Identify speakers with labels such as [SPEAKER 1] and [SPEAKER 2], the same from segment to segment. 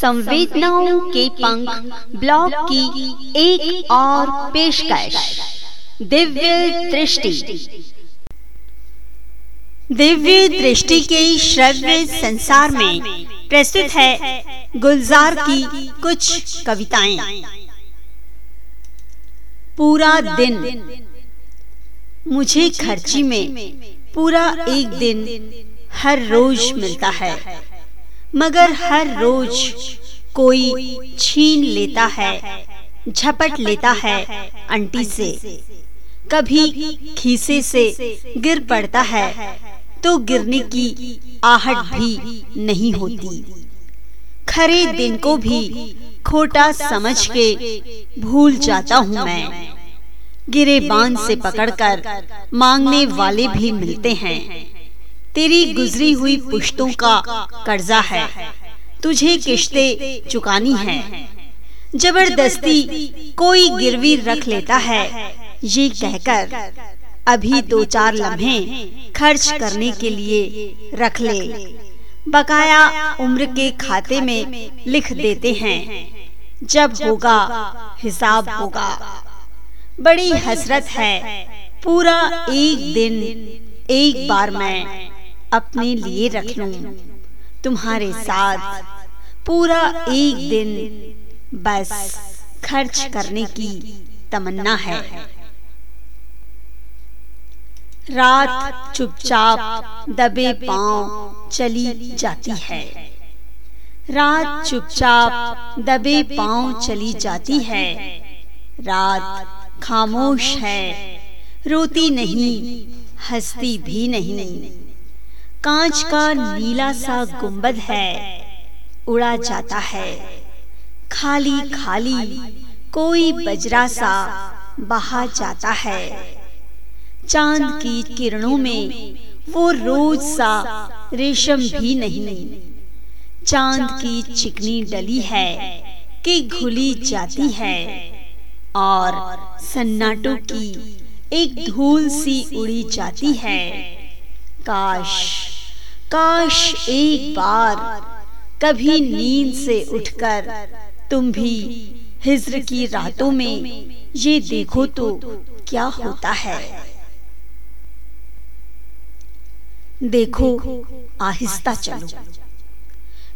[SPEAKER 1] संवेदनाओं के पंख ब्लॉग की एक और पेशकश। दिव्य दृष्टि। दिव्य दृष्टि के श्रव्य संसार में प्रस्तुत है गुलजार की कुछ कविताएँ। पूरा दिन। मुझे खर्ची में पूरा एक दिन हर रोज मिलता है। मगर हर रोज कोई छीन लेता है, झपट लेता है अंटी से। कभी खीसे से गिर पड़ता है तो गिरने की आहट भी नहीं होती। खरे दिन को भी खोटा समझ के भूल जाता हूँ मैं। गिरे बाँध से पकड़कर मांगने वाले भी मिलते हैं। तेरी गुजरी हुई पुश्तों का कर्जा है। तुझे किश्ते चुकानी है। ज़बरदस्ती कोई गिरवी रख लेता है। ये कहकर अभी दो चार लम्हे खर्च करने के लिए रख ले। बकाया उम्र के खाते में लिख देते हैं। जब होगा हिसाब होगा। बड़ी हसरत है। पूरा एक दिन, एक बार मैं अपने लिए रख। लूँ तुम्हारे साथ पूरा एक दिन बस खर्च करने की तमन्ना है। रात चुपचाप दबे पाँव चली जाती है। रात चुपचाप दबे पाँव चली जाती है। रात खामोश है। रोती नहीं हंसती भी नहीं। नहीं। कांच का नीला सा गुंबद है। उड़ा जाता है। खाली खाली कोई बजरा सा बहा जाता है। चाँद की किरणों में वो रोज सा रेशम भी नहीं। चाँद की चिकनी डली है कि घुली जाती है। और सन्नाटों की एक धूल सी उड़ी जाती है। काश काश एक बार कभी नींद से उठकर तुम भी हिज्र की रातों में ये देखो तो क्या होता है। देखो, आहिस्ता चलो।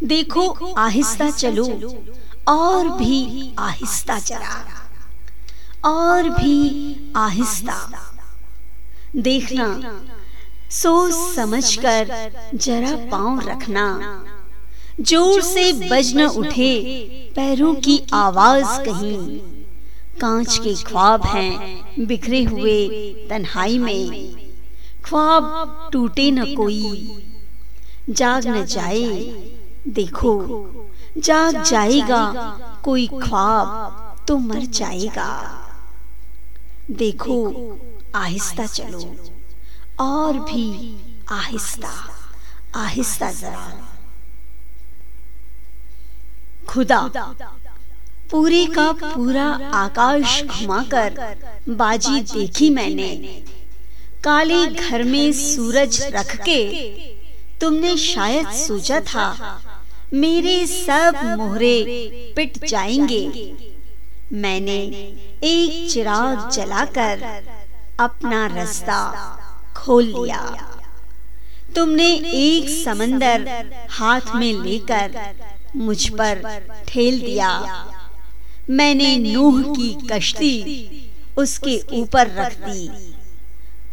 [SPEAKER 1] देखो, आहिस्ता चलो। और भी आहिस्ता चला। और भी आहिस्ता। देखना सोच समझकर जरा पाँव रखना। ज़ोर से बज न उठे पैरों की आवाज़ कहीं। कांच के ख्वाब हैं बिखरे हुए तन्हाई में। ख्वाब टूटे न कोई। जाग न जाए देखो जाग जाएगा कोई ख्वाब तो मर जाएगा। देखो आहिस्ता चलो। और भी आहिस्ता आहिस्ता जरा। खुदा, पूरे का पूरा आकाश घुमाकर बाजी देखी मैंने। काले घर में सूरज रख के तुमने शायद सोचा था, मेरे सब मोहरे पिट जाएँगे। मैंने एक चिराग जलाकर अपना रास्ता खोल लिया। तुमने एक समंदर हाथ में लेकर मुझ पर ठेल दिया। मैंने नूह की कश्ती उसके ऊपर रख दी।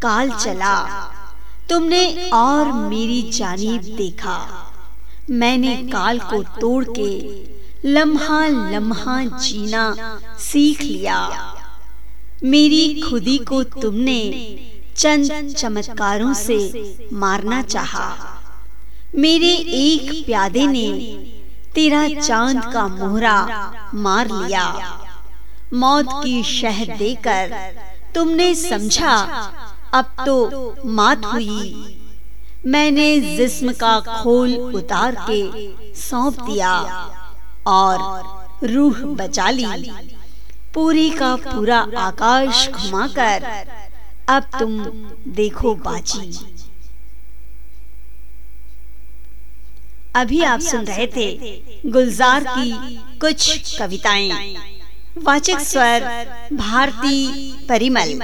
[SPEAKER 1] काल चला। तुमने और मेरी जानीब देखा। मैंने काल को तोड़ के लम्हा लम्हा जीना सीख लिया। मेरी खुदी को तुमने चंद चमत्कारों से मारना चाहा। मेरे एक प्यादे ने तेरा चाँद का मोहरा मार लिया। मौत की शह देकर तुमने समझा, अब तो मात हुई। मैंने जिस्म का खोल उतार के सौंप दिया और रूह बचा ली। पूरी का पूरा आकाश घुमाकर अब तुम देखो बाजी। अभी आप सुन रहे थे गुलजार की कुछ कविताएँ। वाचक स्वर भारती परिमल।